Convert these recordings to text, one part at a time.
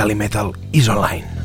Calimetal is online.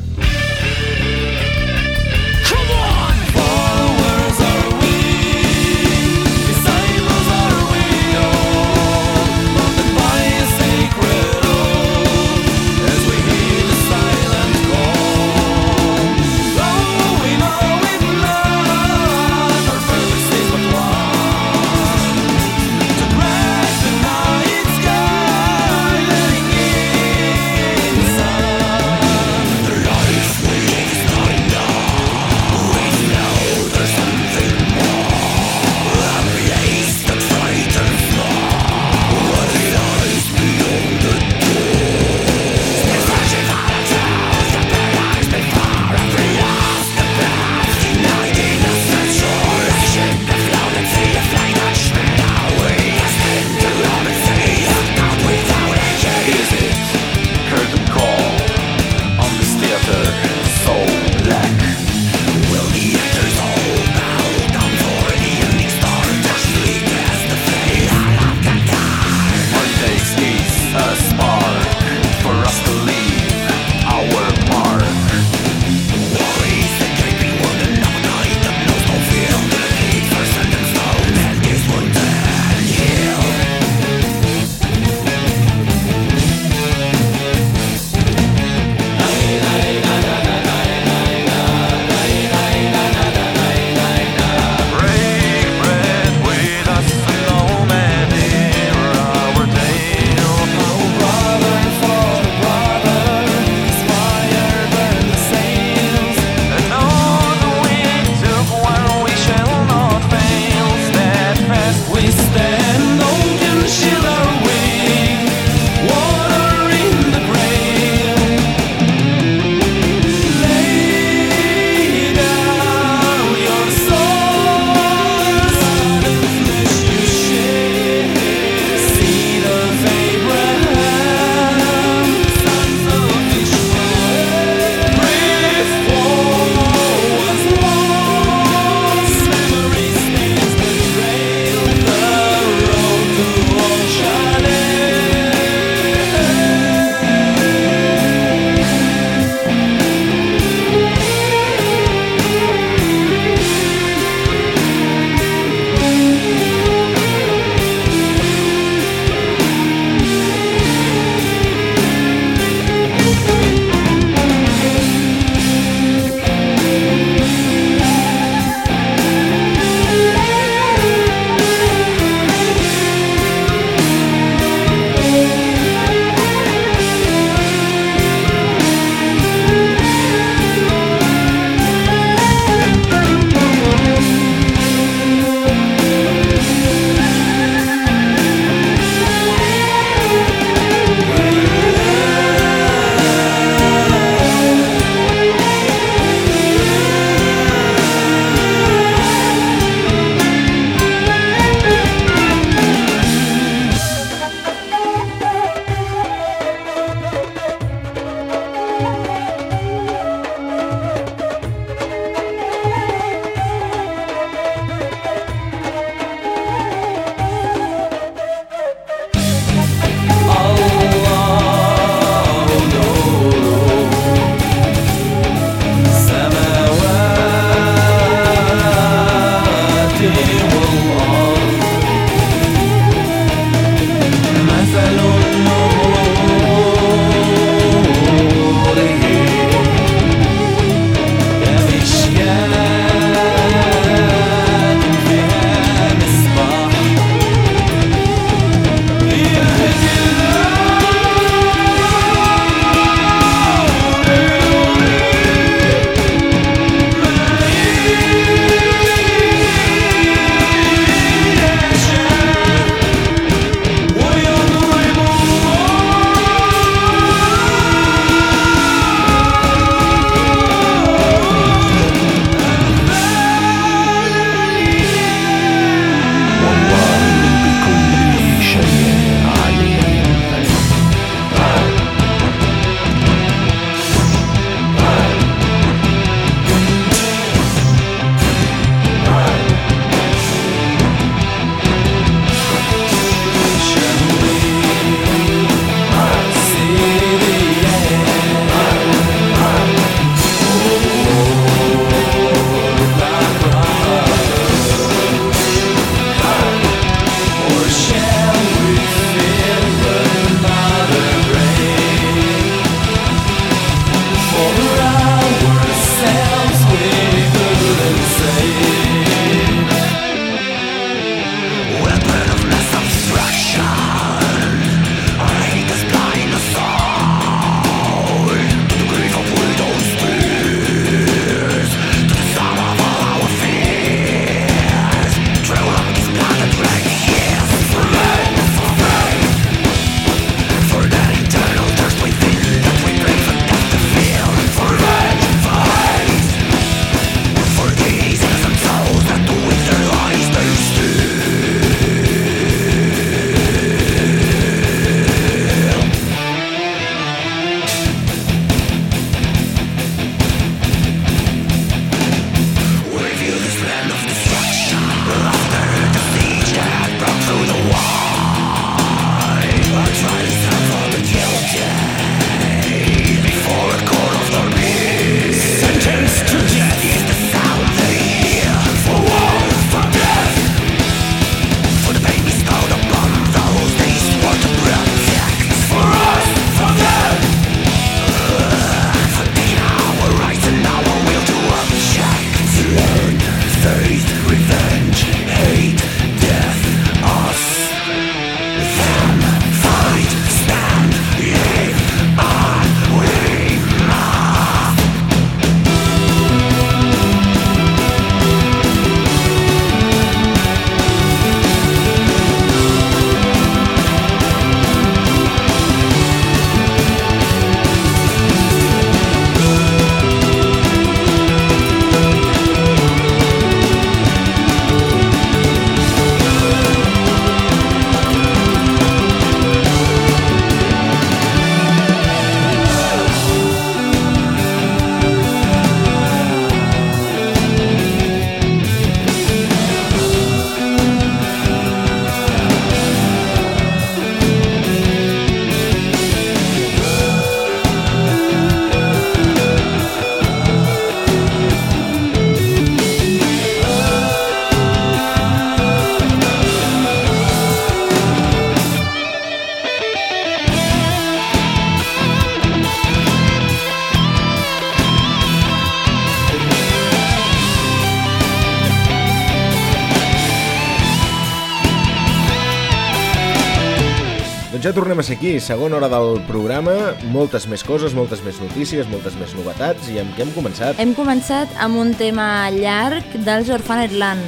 Tornem a ser aquí, segona hora del programa, moltes més coses, moltes més notícies, moltes més novetats, i amb què hem començat? Hem començat amb un tema llarg dels Orphanet Land.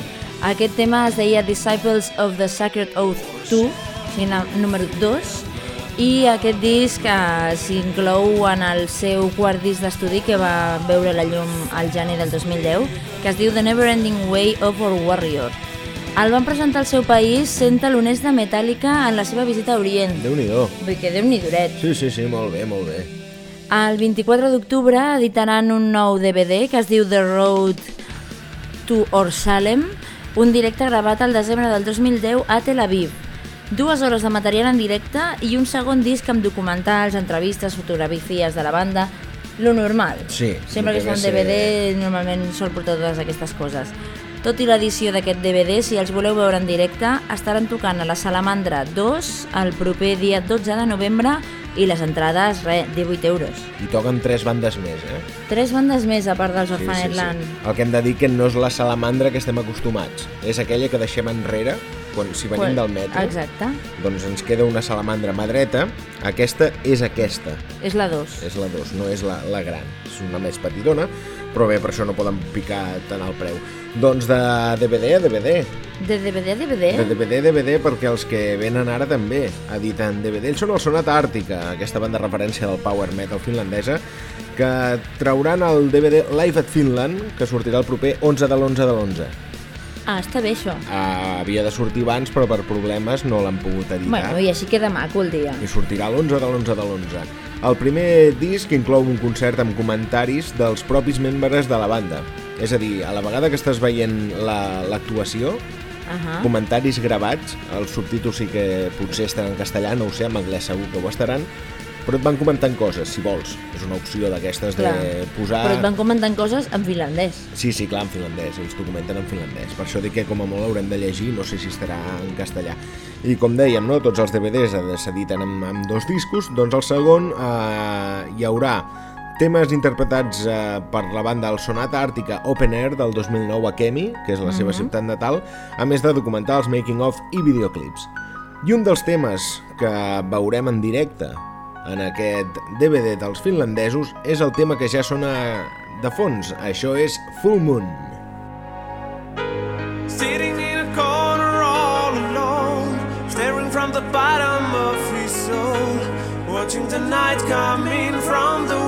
Aquest tema es deia Disciples of the Sacred Oath 2, o número 2, i aquest disc eh, s'inclou en el seu quart disc d'estudi que va veure la llum al gener del 2010, que es diu The Neverending Way of Our Warrior. El van presentar al seu país sent taloners de Metallica en la seva visita a Orient. Déu-n'hi-do. Vull que déu-n'hi-duret. Sí, sí, sí, molt bé, molt bé. El 24 d'octubre editaran un nou DVD que es diu The Road to Orsalem, un directe gravat al desembre del 2010 a Tel Aviv. Dues hores de material en directe i un segon disc amb documentals, entrevistes, fotografies de la banda, lo normal. Sí, Sempre que que és un a ser- DVD normalment sol portar totes aquestes coses. Tot i l'edició d'aquest DVD, si els voleu veure en directe, estaran tocant a la Salamandra 2 el proper dia 12 de novembre i les entrades, re, 18 euros. I toquen tres bandes més, eh? Tres bandes més a part dels Sí, Orphanet Land. El que hem de dir que no és la salamandra que estem acostumats, és aquella que deixem enrere quan si venim del metro. Exacte, Doncs ens queda una salamandra mà dreta, aquesta és aquesta, és la 2. és la 2, no és la, la gran, és una més petitona, però bé, per això no poden picar tant el preu. Doncs de DVD a DVD, De DVD a DVD? de DVD a DVD perquè els que venen ara també editen DVD. Ells són el Sonata Àrtica, aquesta banda de referència del power metal finlandesa, que trauran el DVD Live at Finland, que sortirà el proper 11 de l'11 de l'11. Ah, està bé això. Uh, havia de sortir abans, però per problemes no l'han pogut editar. Bueno, i així queda maco el dia. I sortirà l'11 de l'11 de l'11. El primer disc inclou un concert amb comentaris dels propis membres de la banda. És a dir, a la vegada que estàs veient la- l'actuació, Uh -huh. comentaris gravats, els subtítols sí que potser estan en castellà, no ho sé, en anglès segur que ho estaran, però et van comentant coses, si vols. És una opció d'aquestes de posar... Però et van comentant coses en finlandès. Sí, sí, clar, en finlandès, ells t'ho comenten en finlandès. Per això dic que com a molt haurem de llegir, no sé si estarà en castellà. I com dèiem, no, tots els DVDs s'editen amb, amb dos discos, doncs el segon eh, hi haurà temes interpretats eh, per la banda El Sonata Àrtica Open Air del 2009 a Kemi, que és la seva ciutat natal, a més de documentals, making-of i videoclips. I un dels temes que veurem en directe en aquest DVD dels finlandesos és el tema que ja sona de fons. Això és Full Moon. Sitting in a corner all alone, staring from the bottom of his soul, watching the night coming from the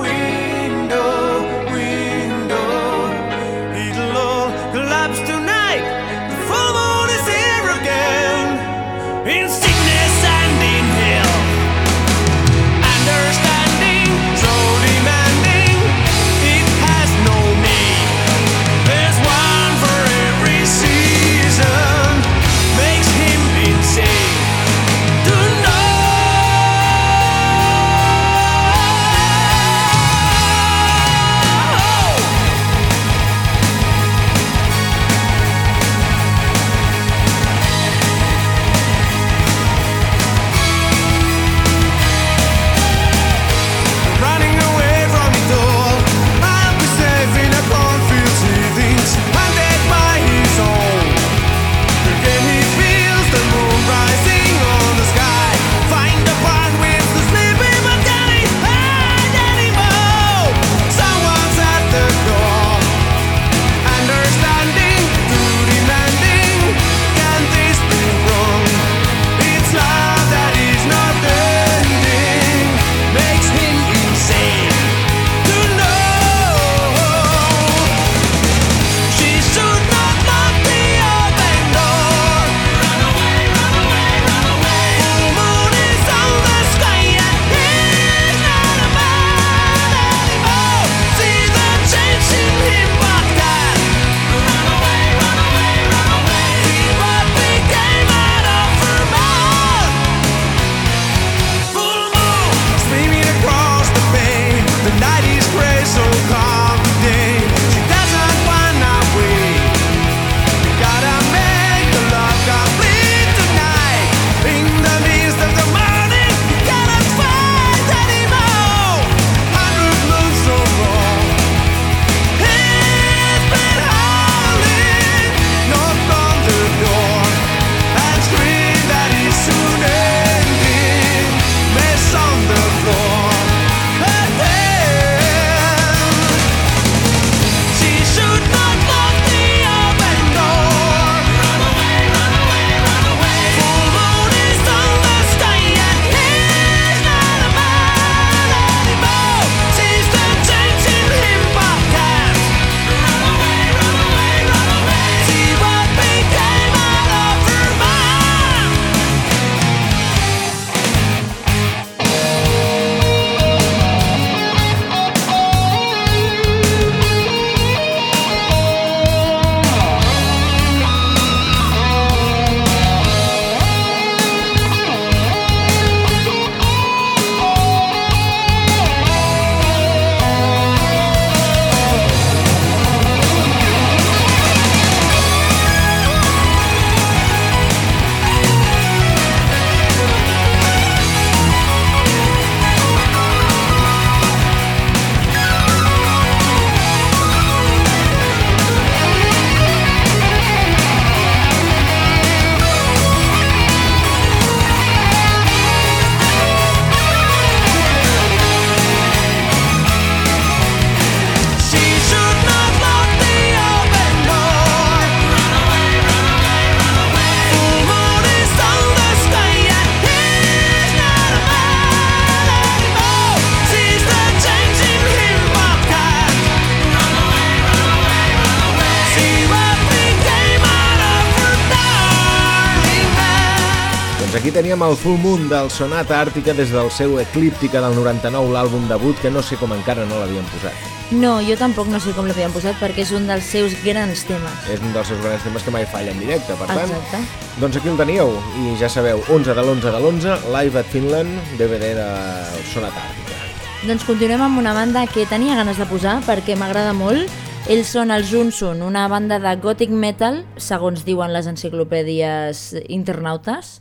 teníem el Full Moon del Sonata Àrtica des del seu Eclíptica del 99, l'àlbum debut, que no sé com encara no l'havien posat. No, jo tampoc no sé com l'havien posat perquè és un dels seus grans temes. És un dels seus grans temes que mai falla en directe, per tant... Exacte. Doncs aquí el teníeu, i ja sabeu, 11 de l'11 de l'11, Live at Finland, DVD del Sonata Àrtica. Doncs continuem amb una banda que tenia ganes de posar perquè m'agrada molt. Ells són els Junsun, una banda de gothic metal, segons diuen les enciclopèdies internautes,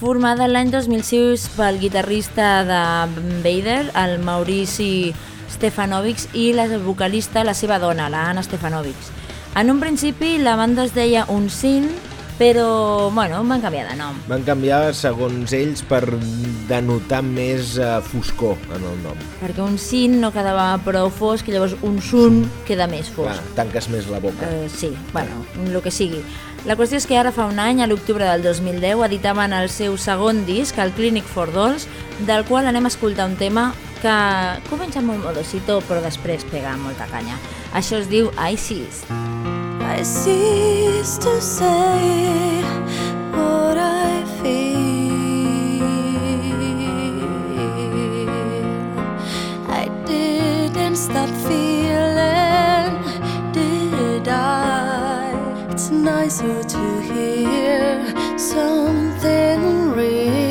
formada l'any 2006 pel guitarrista de Vader, el Maurici Stefanovics, i la vocalista, la seva dona, la Anna Stefanovics. En un principi la banda es deia Unseen, però bueno, van canviar de nom. Van canviar, segons ells, per denotar més eh, foscor en el nom. Perquè un sin no quedava prou fosc i llavors un sun queda més Clar, fosc. tanques més la boca. Uh, sí, bueno, el que sigui. La qüestió és que ara fa un any, a l'octubre del 2010, editaven el seu segon disc, el Clinic for Dolls, del qual anem a escoltar un tema que comença molt modosito, però després pega molta canya. Això es diu I Sees. I cease to say what I feel. I didn't stop feeling, did I? It's nicer to hear something real.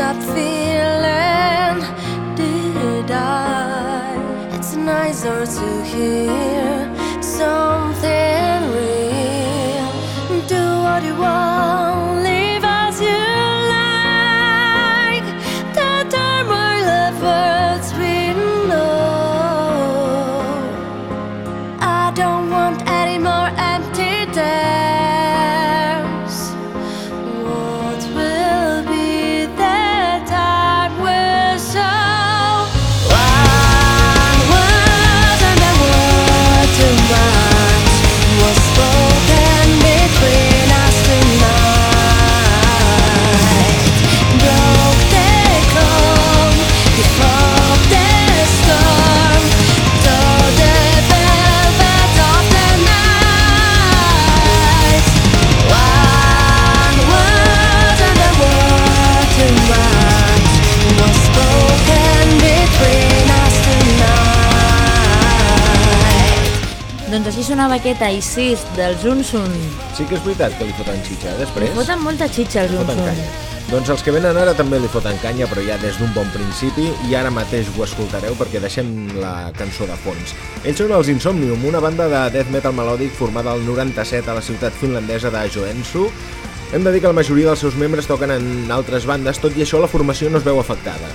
Stop feeling, did I? It's nicer to hear something sonava aquest Isis dels Unsun. Sí que és veritat que li foten xitxa, eh, després. Foten molta xitxa els Unsun. Doncs els que venen ara també li foten canya, però ja des d'un bon principi, i ara mateix ho escoltareu perquè deixem la cançó de fons. Ells són els Insomnium, una banda de death metal melòdic formada al 97 a la ciutat finlandesa de Joensuu. Hem de dir que la majoria dels seus membres toquen en altres bandes, tot i això la formació no es veu afectada,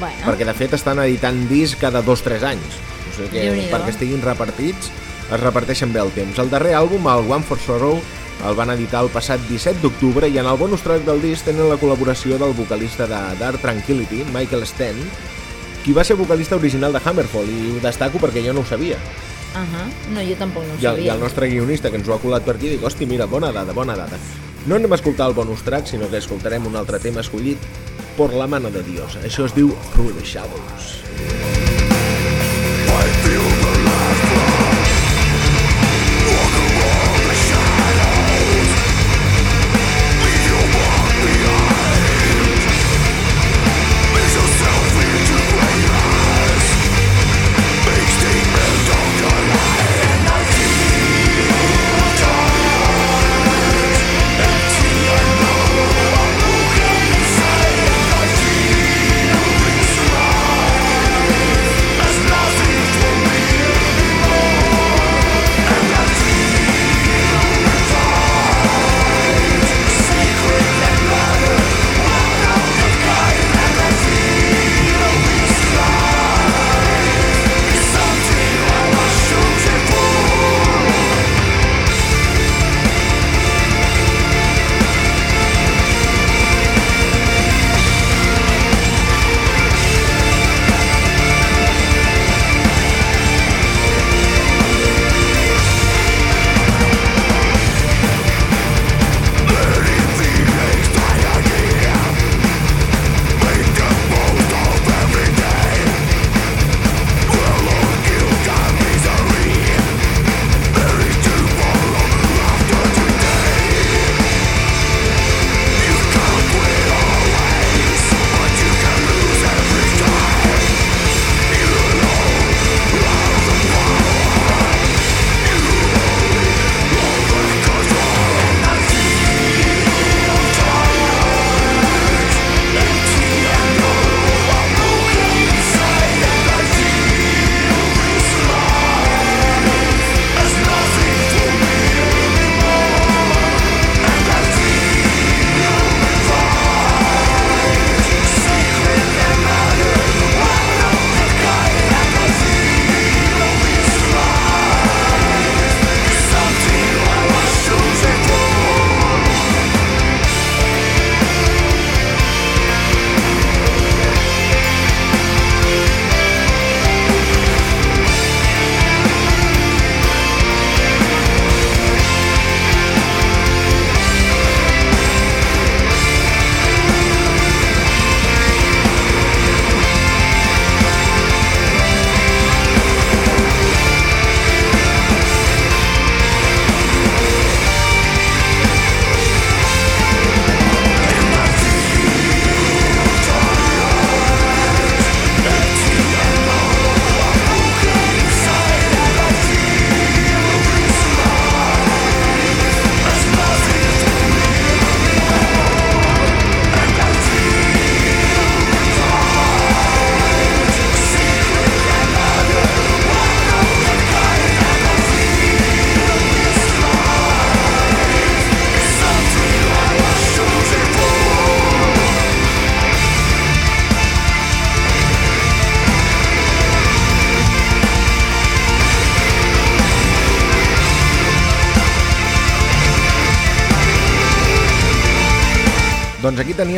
Bueno, perquè de fet estan editant disc cada 2-3 anys. O sigui que perquè estiguin repartits, es reparteixen bé el temps. El darrer àlbum, el One for Sorrow, el van editar el passat 17 d'octubre i en el bonus track del disc tenen la col·laboració del vocalista de Dark Tranquility, Michael Sten, qui va ser vocalista original de Hammerfall, i ho destaco perquè jo no ho sabia. uh -huh. no, jo tampoc no ho I el, I sabia. el nostre guionista que ens ho ha colat per aquí dic, hosti, mira, bona dada, bona dada. No anem a escoltar el bonus track, sinó que escoltarem un altre tema escollit por la mano de Dios. Això es diu Through the Shadows. Doncs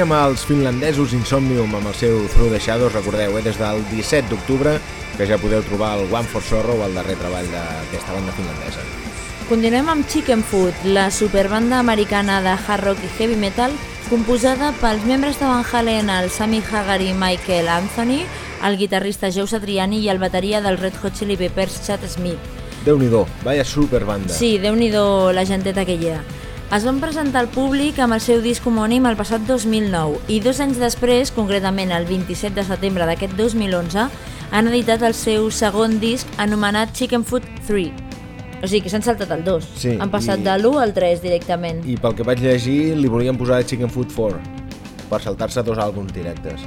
aquí teníem els finlandesos Insomnium amb el seu Through the Shadows, recordeu, eh, des del 17 d'octubre, que ja podeu trobar el One for Sorrow, el darrer treball d'aquesta banda finlandesa. Continuem amb Chicken Food, la superbanda americana de hard rock i heavy metal composada pels membres de Van Halen, el Sammy Hagar i Michael Anthony, el guitarrista Joe Satriani i el bateria del Red Hot Chili Peppers Chad Smith. Déu-n'hi-do, vaya superbanda. Sí, déu nhi la genteta que hi ha. Es van presentar al públic amb el seu disc homònim el passat 2009 i dos anys després, concretament el 27 de setembre d'aquest 2011, han editat el seu segon disc anomenat Chicken Food 3. O sigui que s'han saltat el 2. Sí, Han passat i- de l'1 al 3 directament. I pel que vaig llegir, li volien posar Chicken Food 4 per saltar-se dos àlbums directes.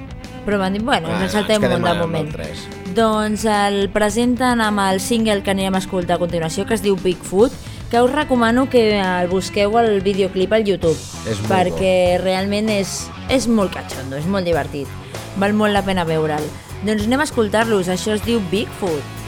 Però m'han dit, bueno, Ah, ens en saltem un de el moment. 3. Doncs el presenten amb el single que anirem a escoltar a continuació, que es diu Bigfoot, que us recomano que el busqueu al videoclip al YouTube, És perquè realment és, és molt catxondo, és molt divertit. Val molt la pena veure'l. Doncs anem a escoltar-los, això es diu Bigfoot.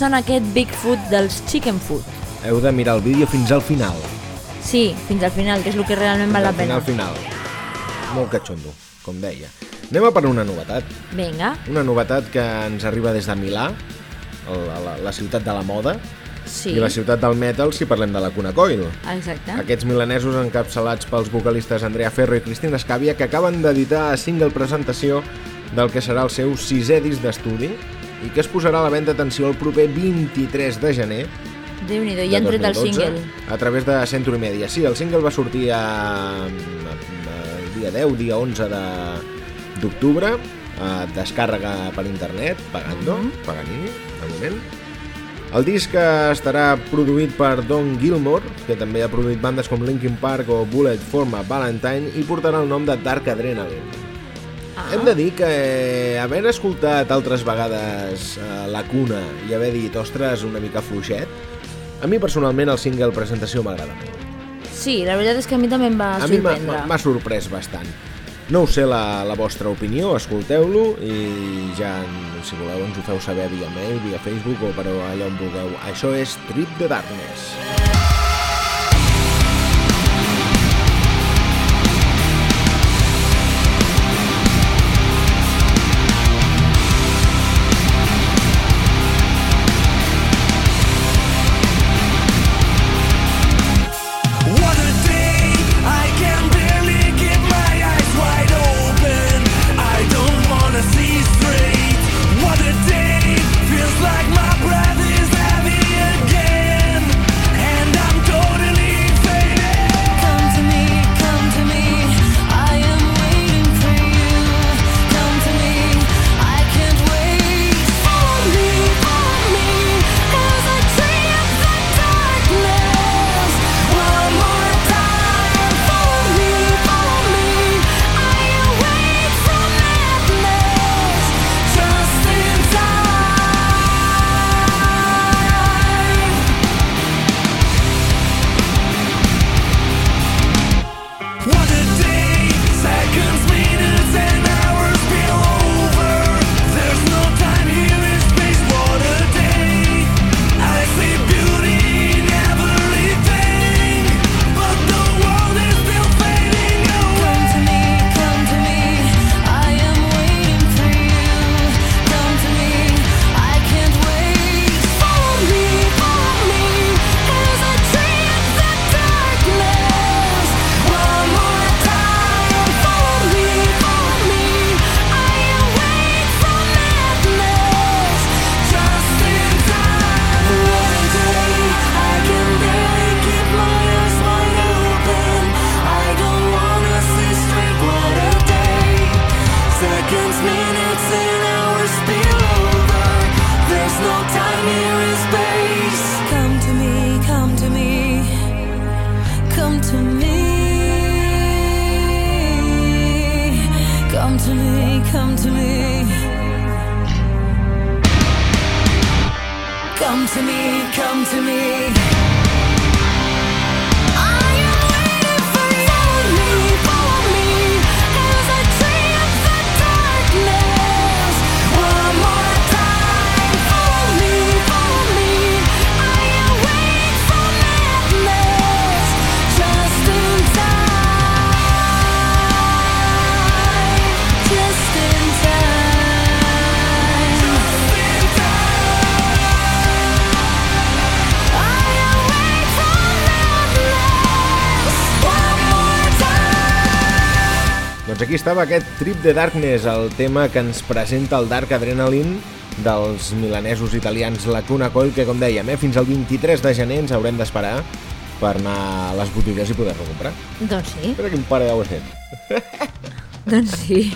Sona aquest Bigfoot dels Chicken Food. Heu de mirar el vídeo fins al final. Sí, fins al final, que és el que realment val la al pena. final, final. Molt catxondo, com deia. Anem a per una novetat. Vinga, Una novetat que ens arriba des de Milà, el, la, la ciutat de la moda, sí, i la ciutat del metal si parlem de la Cuna Coil. exacte. Aquests milanesos encapçalats pels vocalistes Andrea Ferro i Cristina Escàvia que acaben d'editar a single presentació del que serà el seu sisè disc d'estudi i que es posarà a la venda atenció el proper 23 de gener Déu-n'hi-do, de ja han tret el 2012, single. a través de Century Media. Sí, el single va sortir a, a, dia 10, dia 11 de- d'octubre, a descàrrega per internet, pagando, Mhm. Paganini, de moment. El disc eh, estarà produït per Don Gilmore, que també ha produït bandes com Linkin Park o Bullet Forma Valentine i portarà el nom de Dark Adrenaline. Ah, Hem de dir que eh, haver escoltat altres vegades eh, La Cuna i haver dit, ostres, una mica fluixet, A mi personalment el single presentació m'agrada molt. Sí, la veritat és que a mi també em va A mi m'ha- sorprendre. m'ha sorprès bastant. No ho sé la, la vostra opinió, escolteu-lo i ja, si voleu, ens ho feu saber via mail, via Facebook o per allà on vulgueu. Això és Trip the Darkness. What estava aquest Trip the Darkness, el tema que ens presenta el Dark Adrenaline dels milanesos italians Lacuna Coil, que com dèiem, eh, fins al 23 de gener ens haurem d'esperar per anar a les botigues i poder-lo comprar. Doncs sí, Espera quin pare ho has fet. doncs sí.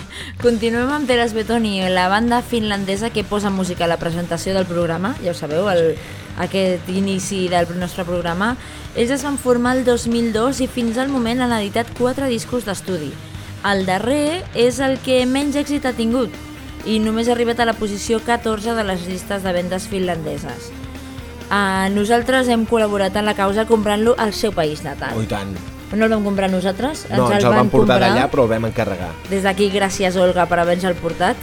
Continuem amb Teres Betoni, la banda finlandesa que posa música a la presentació del programa, ja ho sabeu, el, aquest inici del nostre programa. Ells es van formar el 2002 i fins al moment han editat quatre discos d'estudi. El darrer és el que menys èxit ha tingut i només ha arribat a la posició 14 de les llistes de vendes finlandeses. Uh, nosaltres hem col·laborat en la causa comprant-lo al seu país natal. Oh, tant. No el vam comprar nosaltres, No, ens el van portar d'allà, però el vam encarregar. Des d'aquí, gràcies, Olga, per haver-nos el portat.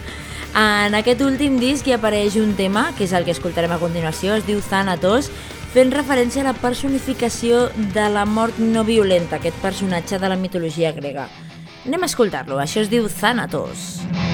en aquest últim disc hi apareix un tema, que és el que escoltarem a continuació, es diu Thanatos, fent referència a la personificació de la mort no violenta, aquest personatge de la mitologia grega. Anem a escoltar-lo, això es diu Thanatos. Enkelit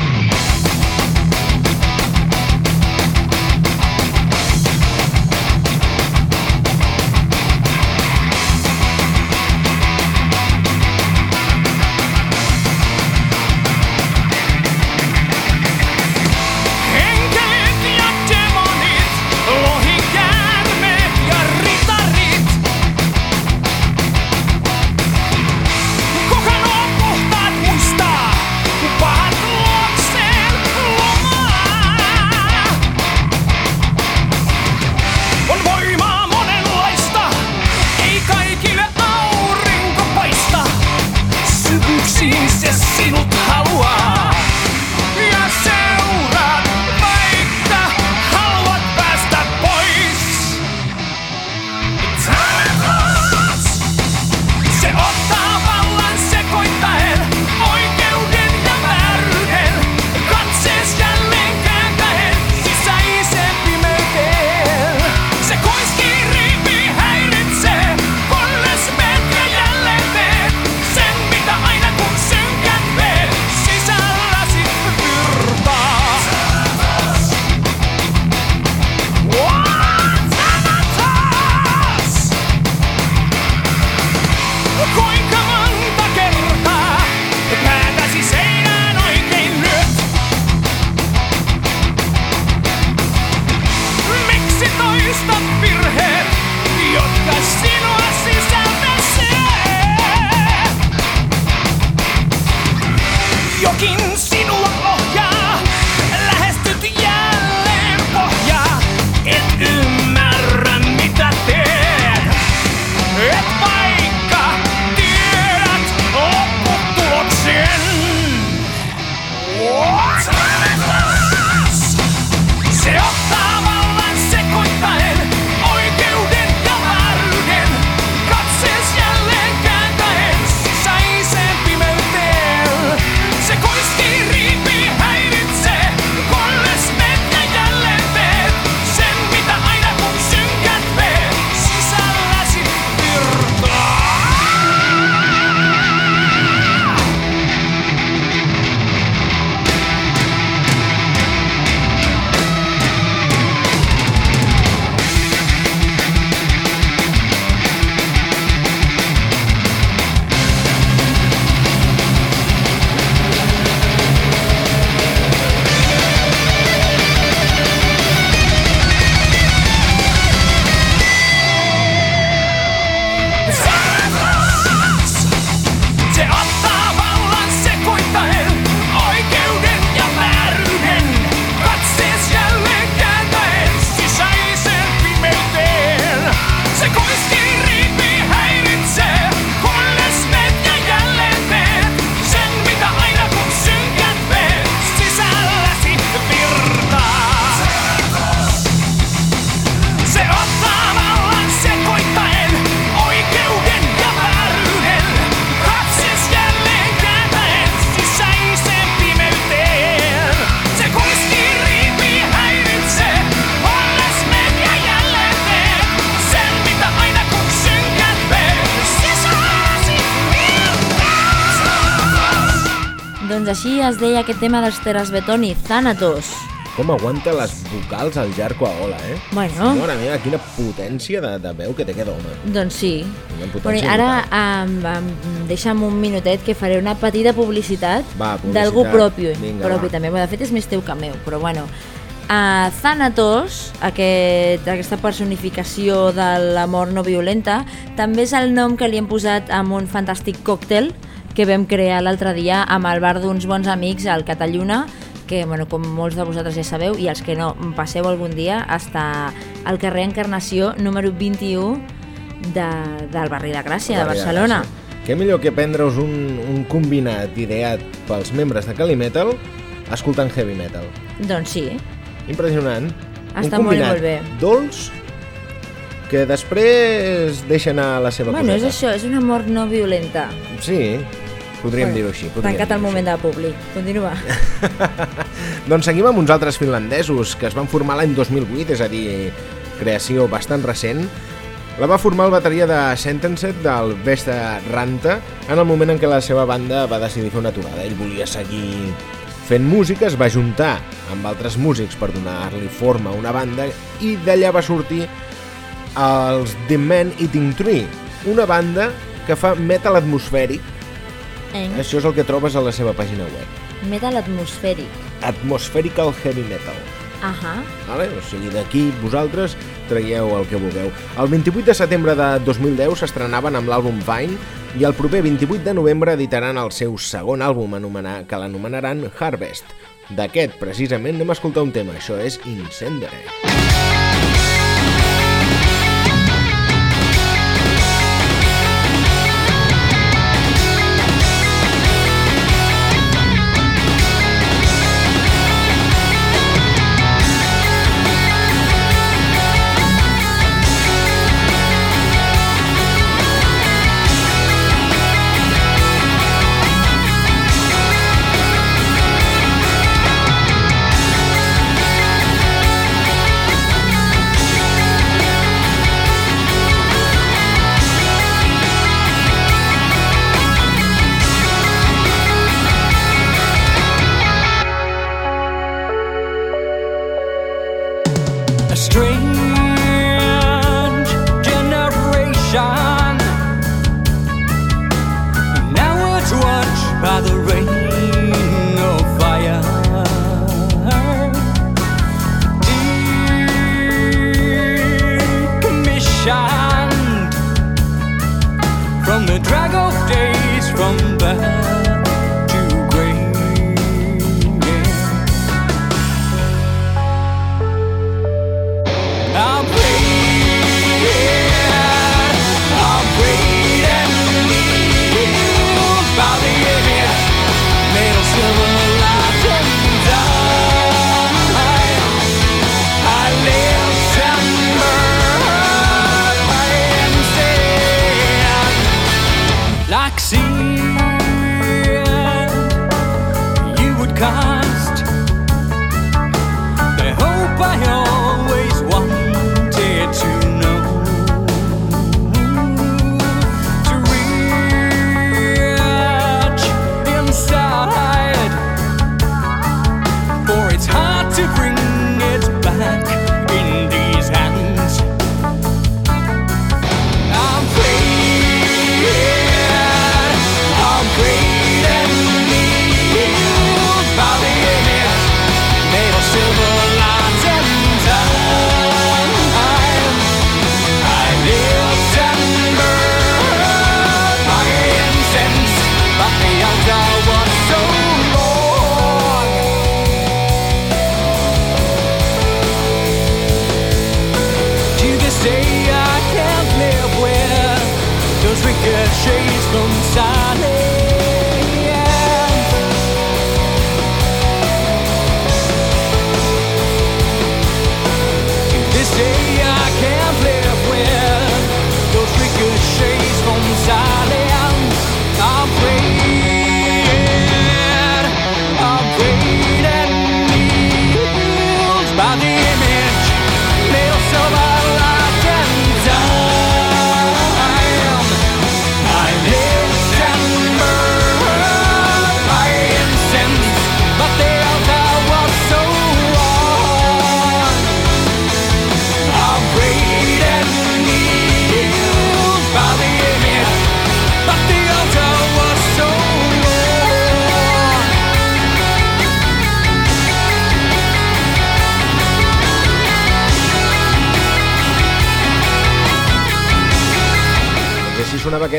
aquest tema dels Terasbetoni, Thanatos. Com aguanta les vocals al Jarko Aola, eh? Bueno. Mare meva, quina potència de, de veu que té aquest home. Doncs sí. I ara um, um, deixa'm un minutet que faré una petita publicitat, Va, publicitat. d'algú propi, Vinga, propi va. també. Bueno, de fet és més teu que meu, però bueno. Uh, Thanatos, aquest, aquesta personificació de l'amor no violenta, també és el nom que li hem posat amb un fantàstic còctel que vam crear l'altre dia amb el bar d'uns bons amics al Catalluna, que, bueno, com molts de vosaltres ja sabeu, i els que no, passeu algun dia, està al carrer Encarnació, número 21 de, del barri de Gràcia, de Barcelona. Gràcia. Què millor que prendre's un, un combinat ideat pels membres de Calimetal escoltant heavy metal. Doncs sí, Impressionant. Està un molt molt bé. dolç que després deixa anar la seva bueno, és coseta. això, és una mort no violenta. Sí, podríem dir-ho així. podríem Tancat el moment de públic. Continua. Doncs seguim amb uns altres finlandesos que es van formar l'any 2008, és a dir, creació bastant recent. La va formar el bateria de Sentenced del Vesta Ranta en el moment en què la seva banda va decidir fer una aturada. Ell volia seguir fent música, es va juntar amb altres músics per donar-li forma a una banda i d'allà va sortir els The Man Eating Tree, una banda que fa metal atmosfèric. Eh? Això és el que trobes a la seva pàgina web. Metal atmosfèric. Atmospherical Heavy Metal. Ahà. Vale? O sigui, d'aquí vosaltres traieu el que vulgueu. El 28 de setembre de 2010 s'estrenaven amb l'àlbum Vine i el proper 28 de novembre editaran el seu segon àlbum anomenar, que l'anomenaran Harvest. D'aquest, precisament, anem a escoltar un tema. Això és Incendere. Thank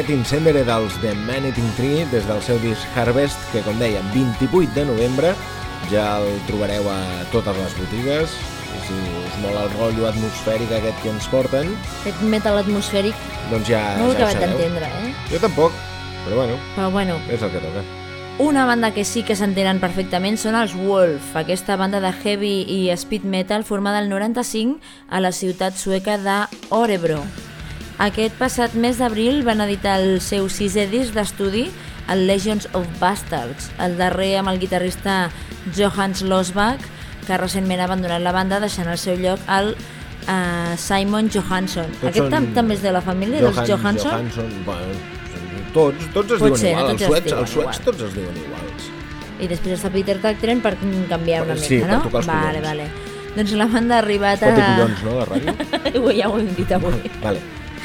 sonava aquest Incendere dels The Man-Eating Tree des del seu disc Harvest, que com dèiem, 28 de novembre, ja el trobareu a totes les botigues, i si us mola el rotllo atmosfèric aquest que ens porten, Aquest metal atmosfèric doncs ja, no ho he ja acabat d'entendre, eh? Jo tampoc, però bueno, Però bueno, és el que toca. una banda que sí que s'entenen perfectament són els Wolf, aquesta banda de heavy i speed metal formada el 95 a la ciutat sueca de Orebro. Aquest passat mes d'abril van editar el seu sisè disc d'estudi, el Legends of Bastards, el darrer amb el guitarrista Johannes Losbach, que recentment ha abandonat la banda deixant al seu lloc el uh, Simon Johansson. Tots Aquest tam també és de la família dels Johansson? Johansson, bueno, tots, tots es Pot diuen ser, igual, els suecs, els suecs tots es diuen iguals. I després està Peter Tactren per canviar una Sí, mica, per no? tocar els vale, collons. vale. Doncs la banda ha arribat Pot a... dir collons, no, la ràdio? Ja ho hem dit avui. Vale.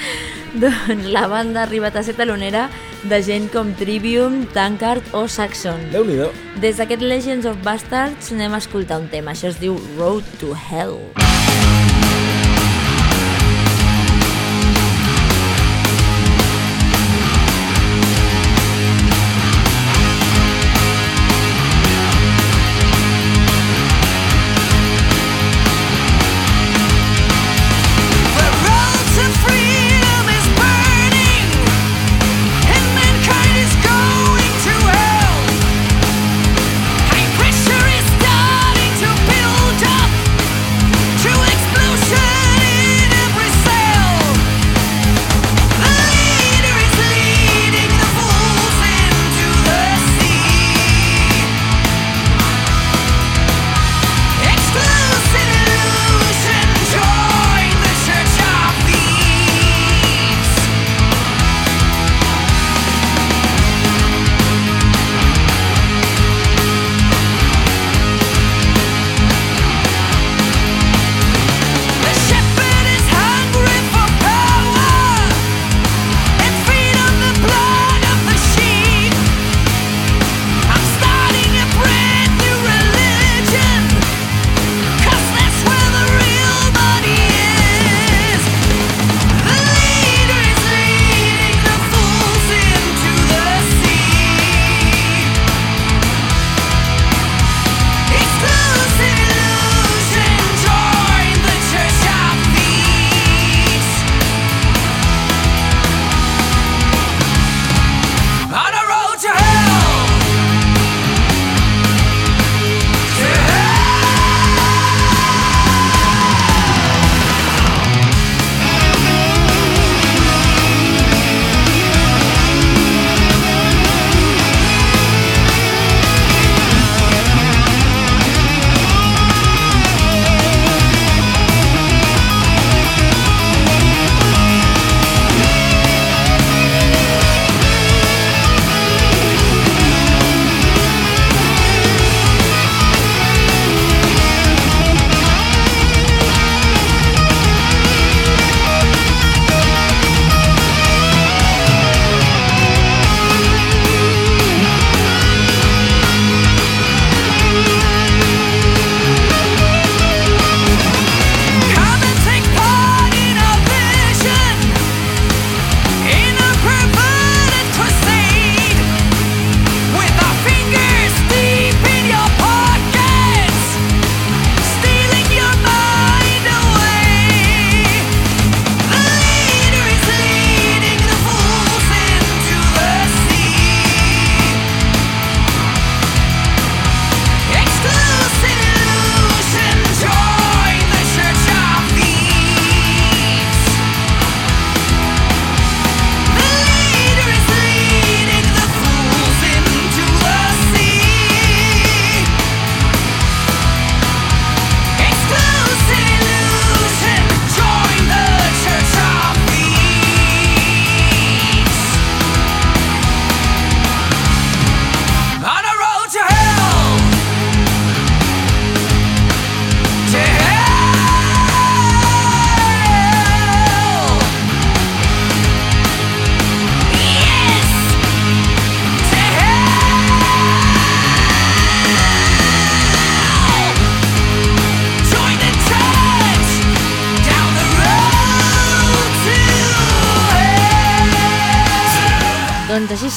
doncs la banda ha arribat a ser talonera de gent com Trivium, Tankard o Saxon. Déu-n'hi-do. Des d'aquest Legends of Bastards anem a escoltar un tema. Això es diu Road to Hell. The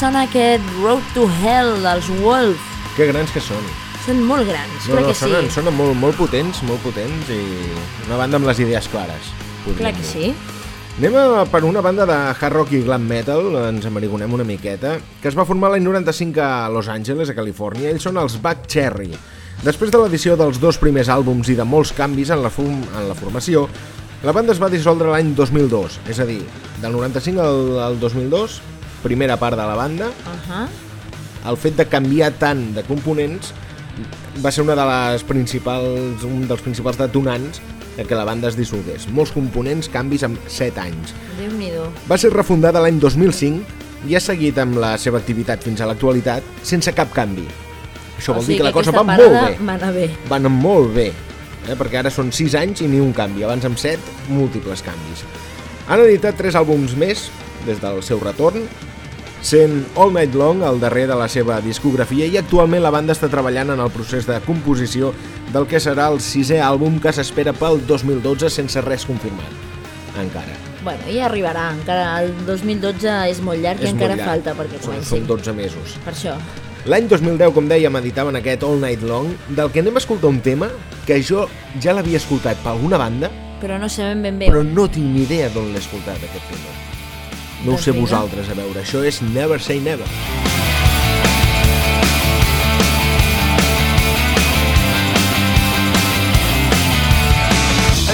sona aquest Road to Hell dels Wolf. Que grans que són. Són molt grans, No, clar no, que sonen, sí. sonen molt, molt potents, molt potents i una banda amb les idees clares. Clar que dir. sí. Anem a, per una banda de hard rock i glam metal, ens amarigonem una miqueta, que es va formar l'any 95 a Los Angeles, a Califòrnia. Ells són els Back Cherry. Després de l'edició dels dos primers àlbums i de molts canvis en la, form, en la formació, la banda es va dissoldre l'any 2002, és a dir, del 95 al, al 2002, primera part de la banda, Uh -huh. el fet de canviar tant de components va ser una de les principals, un dels principals detonants de que la banda es dissolgués. Molts components, canvis en 7 anys. Va ser refundada l'any 2005 i ha seguit amb la seva activitat fins a l'actualitat sense cap canvi. Això vol dir que la cosa va molt bé. Bé. Va anar molt bé, eh? perquè ara són 6 anys i ni un canvi. Abans amb 7, múltiples canvis. Han editat 3 àlbums més des del seu retorn, sent All Night Long el darrer de la seva discografia i actualment la banda està treballant en el procés de composició del que serà el sisè àlbum que s'espera pel 2012 sense res confirmat. Encara. Bueno, ja arribarà. Encara el 2012 és molt llarg i És molt encara llarg. falta perquè comenci. són 12 mesos. Per això. L'any 2010, com dèiem, editaven aquest All Night Long, del que anem a escoltar un tema que jo ja l'havia escoltat per alguna banda, Però no sabem ben bé. però no tinc ni idea d'on l'he escoltat, aquest tema. No ho sé vosaltres, a veure. Això és Never Say Never.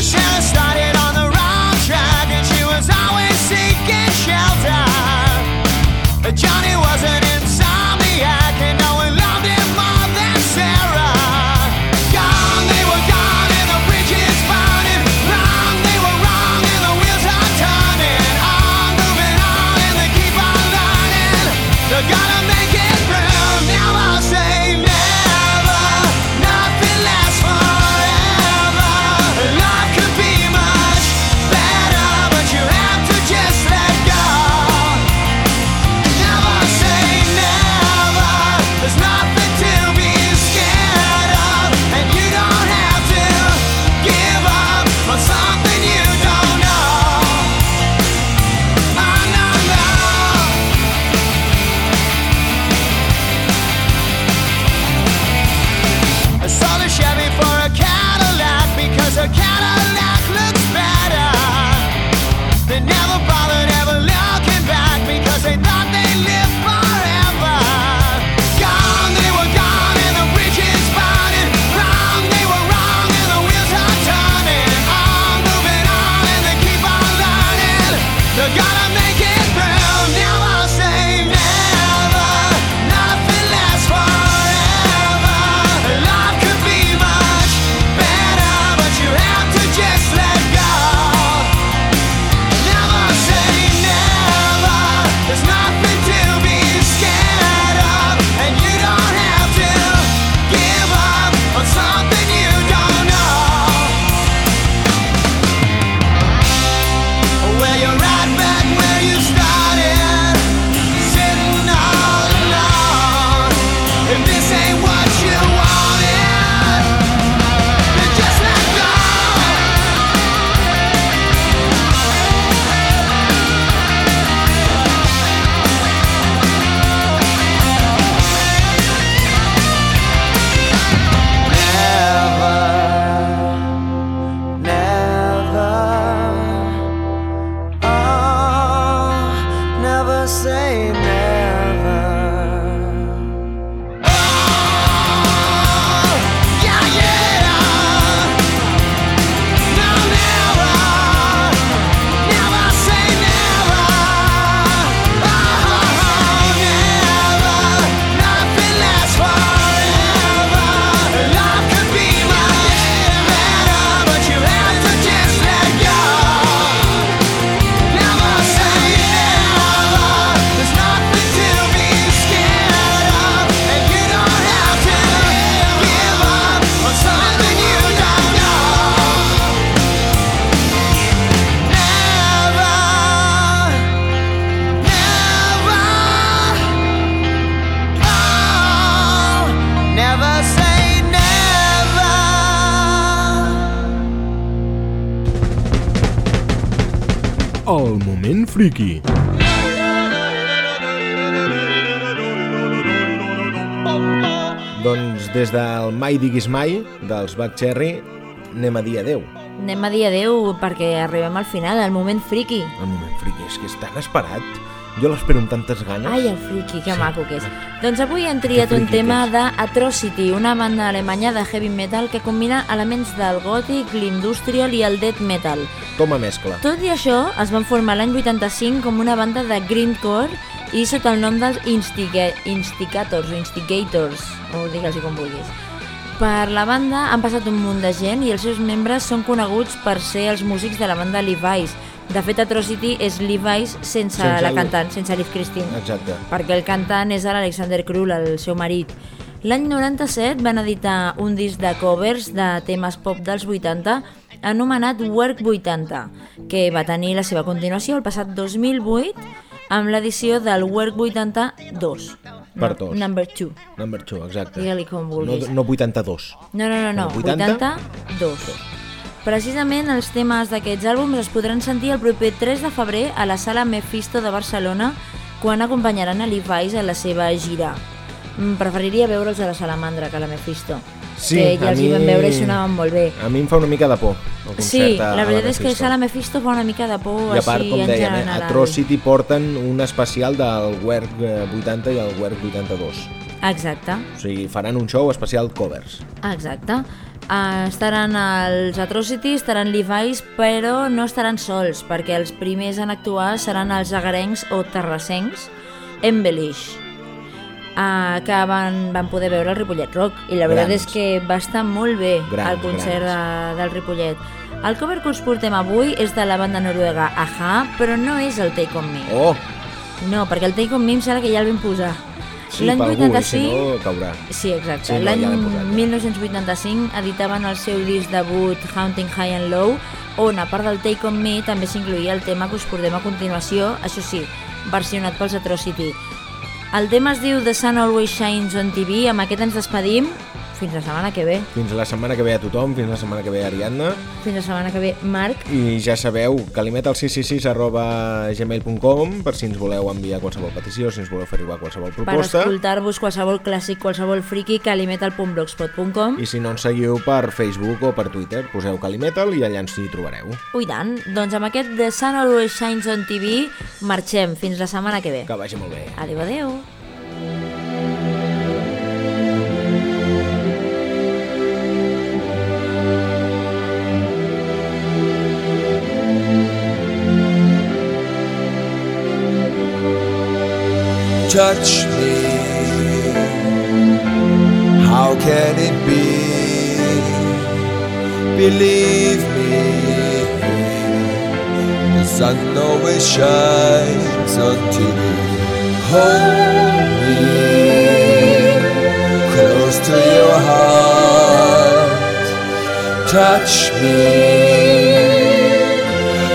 Sarah started on the wrong track and she was always seeking shelter. Johnny El moment friki. Doncs des del Mai diguis mai, dels Back Cherry, anem a dir adeu. Anem a dir adeu perquè arribem al final, al moment friki. El moment friki, és que és tan esperat. Jo l'espero amb tantes ganes. Ai, el friki, que sí. maco que és. Doncs avui han triat un tema d'Atrocity, una banda alemanya de heavy metal que combina elements del gòtic, l'industrial i el death metal. Toma mescla. Tot i això, es van formar l'any 85 com una banda de grindcore i sota el nom dels Instiga Insticators o Instigators, o digues-hi com vulguis. Per la banda han passat un munt de gent i els seus membres són coneguts per ser els músics de la banda Levi's. De fet, Atrocity és Levi's sense, Sense la el- cantant, sense Liv Christine Exacte. perquè el cantant és l'Alexander Krull, el seu marit. L'any 97 van editar un disc de covers de temes pop dels 80 anomenat Work 80, que va tenir la seva continuació el passat 2008 amb l'edició del Work 82. Per dos. Number 2. Number 2, exacte. Digue-li com No, vulguis. no 82. No, no, no, no. El 80? 82. Precisament els temes d'aquests àlbums es podran sentir el proper 3 de febrer a la sala Mephisto de Barcelona quan acompanyaran a Levi's a la seva gira. Mm, Preferiria veure'ls a la Salamandra que a la Mephisto. Sí, que ja a els hi vam veure i sonaven molt bé. A mi em fa una mica de por el concert Sí, a, la a veritat és que Mephisto. Sala Mephisto fa una mica de por I a part, així com dèiem, eh. Atrocity porten un especial del Work eh, 80 i el Work 82. Exacte. O sigui, faran un show especial covers. Exacte. Uh, estaran els Atrocity, estaran Levi's, però no estaran sols, perquè els primers en actuar seran els agarencs o terrassencs Embellish, uh, que van, van poder veure el Ripollet Rock, i la veritat Grans. és que va estar molt bé Grans, el concert de, del Ripollet. El cover que us portem avui és de la banda noruega Aja, però no és el Take On Me. Oh! No, perquè el Take On Me em sembla que ja el vam posar. Sí, L'any per algú, i si 85 no, caurà. Sí, exacte. Sí, no, L'any ja. 1985 editaven el seu disc debut Haunting High and Low, on a part del Take On Me també s'incluïa el tema que us portem a continuació, això sí, versionat pels Atrocity. El tema es diu The Sun Always Shines on TV, amb aquest ens despedim. Fins la setmana que ve. Fins la setmana que ve a tothom, fins la setmana que ve a Ariadna. Fins la setmana que ve, Marc. I ja sabeu, calimet al 666 arroba gmail.com per si ens voleu enviar qualsevol petició, si ens voleu fer arribar qualsevol Per proposta. escoltar-vos qualsevol clàssic, qualsevol friki, calimetal.blogspot.com. I si no ens seguiu per Facebook o per Twitter, poseu Calimetal i allà ens hi trobareu. Ui tant, doncs amb aquest The Sun Always Shines on TV marxem fins la setmana que ve. Que vagi molt bé. Adéu, adéu. Touch me. How can it be? Believe me, the sun always shines on TV. Hold me close to your heart. Touch me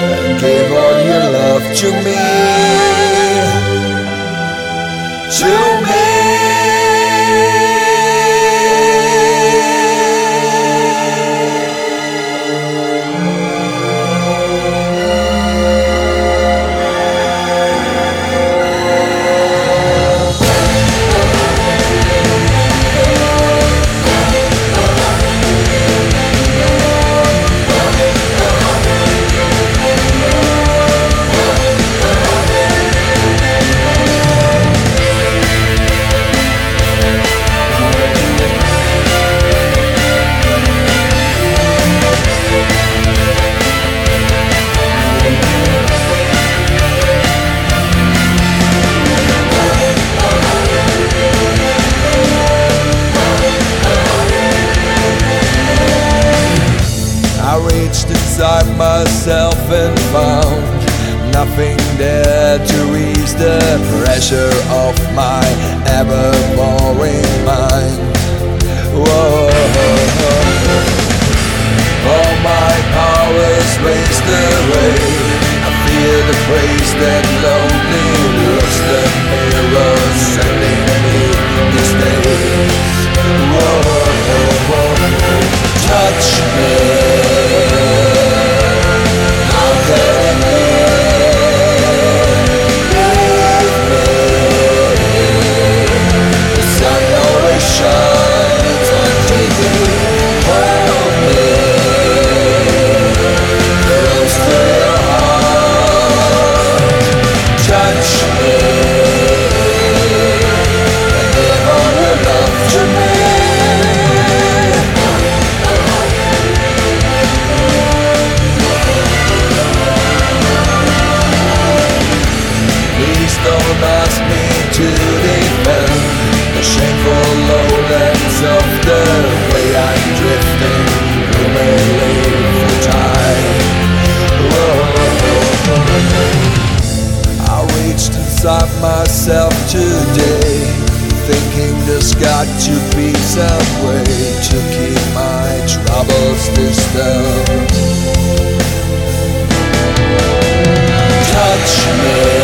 and give all your love to me to me. Some way to keep my troubles distant. Touch me